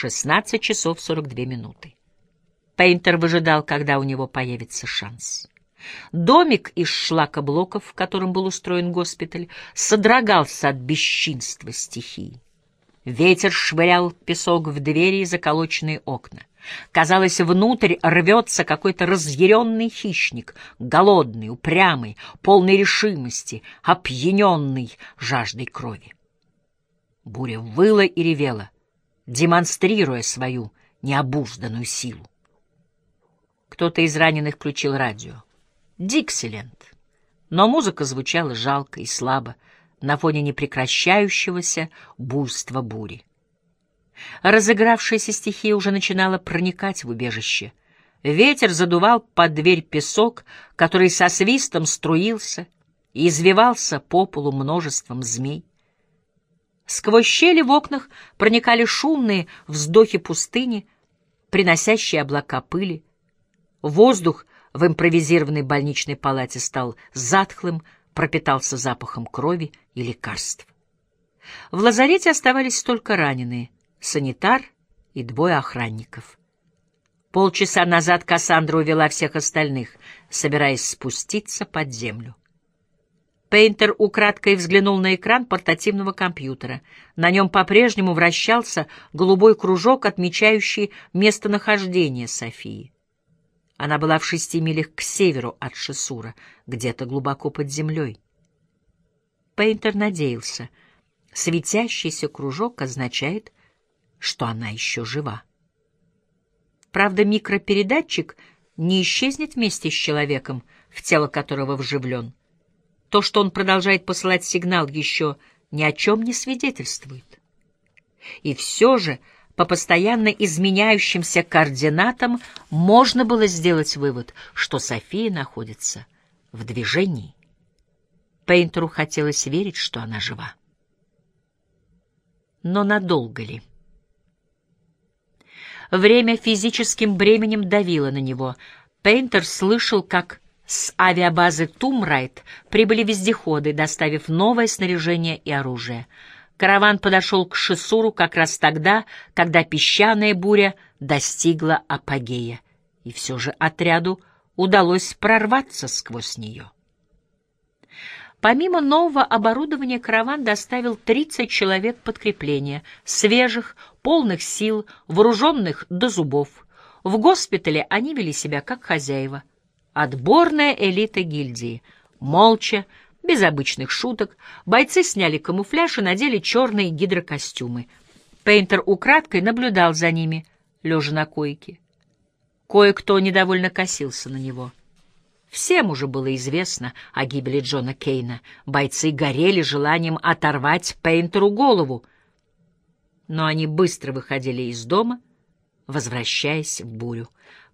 16 часов 42 минуты. Пейнтер выжидал, когда у него появится шанс. Домик из шлакоблоков, в котором был устроен госпиталь, содрогался от бесчинства стихии. Ветер швырял песок в двери и заколоченные окна. Казалось, внутрь рвется какой-то разъяренный хищник, голодный, упрямый, полный решимости, опьяненный жаждой крови. Буря выла и ревела, демонстрируя свою необузданную силу. Кто-то из раненых включил радио. «Диксиленд». Но музыка звучала жалко и слабо на фоне непрекращающегося буйства бури. Разыгравшаяся стихия уже начинала проникать в убежище. Ветер задувал под дверь песок, который со свистом струился и извивался по полу множеством змей. Сквозь щели в окнах проникали шумные вздохи пустыни, приносящие облака пыли. Воздух в импровизированной больничной палате стал затхлым, пропитался запахом крови и лекарств. В лазарете оставались только раненые — санитар и двое охранников. Полчаса назад Кассандра увела всех остальных, собираясь спуститься под землю. Пейнтер украдкой взглянул на экран портативного компьютера. На нем по-прежнему вращался голубой кружок, отмечающий местонахождение Софии. Она была в шести милях к северу от Шесура, где-то глубоко под землей. Пейнтер надеялся. Светящийся кружок означает, что она еще жива. Правда, микропередатчик не исчезнет вместе с человеком, в тело которого вживлен. То, что он продолжает посылать сигнал, еще ни о чем не свидетельствует. И все же по постоянно изменяющимся координатам можно было сделать вывод, что София находится в движении. Пейнтеру хотелось верить, что она жива. Но надолго ли? Время физическим бременем давило на него. Пейнтер слышал, как с авиабазы Тумрайт прибыли вездеходы, доставив новое снаряжение и оружие. Караван подошел к Шисуру как раз тогда, когда песчаная буря достигла апогея, и все же отряду удалось прорваться сквозь нее. Помимо нового оборудования, караван доставил 30 человек подкрепления, свежих, полных сил, вооруженных до зубов. В госпитале они вели себя как хозяева. Отборная элита гильдии. Молча, без обычных шуток, бойцы сняли камуфляж и надели черные гидрокостюмы. Пейнтер украдкой наблюдал за ними, лежа на койке. Кое-кто недовольно косился на него — Всем уже было известно о гибели Джона Кейна. Бойцы горели желанием оторвать Пейнтеру голову. Но они быстро выходили из дома, возвращаясь в бурю.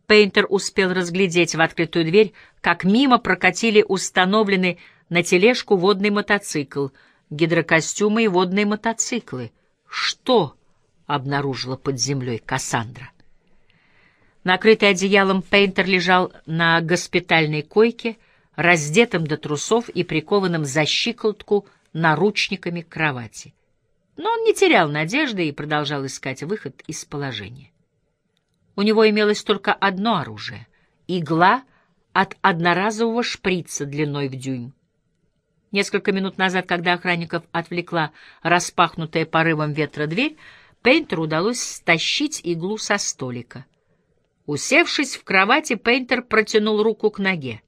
Пейнтер успел разглядеть в открытую дверь, как мимо прокатили установленный на тележку водный мотоцикл, гидрокостюмы и водные мотоциклы. Что обнаружила под землей Кассандра? Накрытый одеялом, Пейнтер лежал на госпитальной койке, раздетым до трусов и прикованным за щиколотку наручниками к кровати. Но он не терял надежды и продолжал искать выход из положения. У него имелось только одно оружие — игла от одноразового шприца длиной в дюйм. Несколько минут назад, когда охранников отвлекла распахнутая порывом ветра дверь, Пейнтеру удалось стащить иглу со столика — Усевшись в кровати, Пейнтер протянул руку к ноге.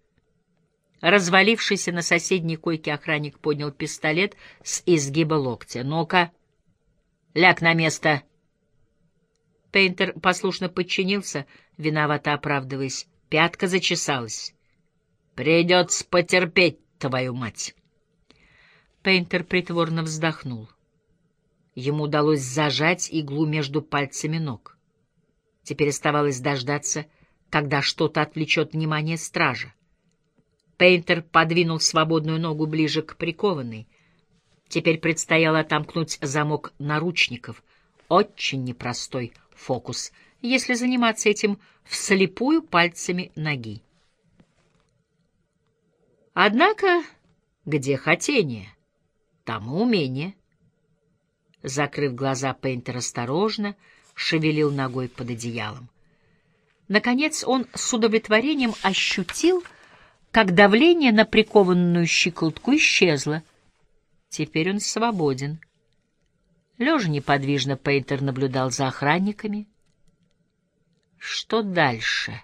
Развалившийся на соседней койке охранник поднял пистолет с изгиба локтя. «Ну-ка, ляг на место!» Пейнтер послушно подчинился, виновато оправдываясь. Пятка зачесалась. «Придется потерпеть, твою мать!» Пейнтер притворно вздохнул. Ему удалось зажать иглу между пальцами ног. Теперь оставалось дождаться, когда что-то отвлечет внимание стража. Пейнтер подвинул свободную ногу ближе к прикованной. Теперь предстояло отомкнуть замок наручников. Очень непростой фокус, если заниматься этим вслепую пальцами ноги. Однако, где хотение, там и умение. Закрыв глаза, Пейнтер осторожно, шевелил ногой под одеялом. Наконец он с удовлетворением ощутил, как давление на прикованную щиколотку исчезло. Теперь он свободен. Лежа неподвижно, Пейтер наблюдал за охранниками. Что дальше?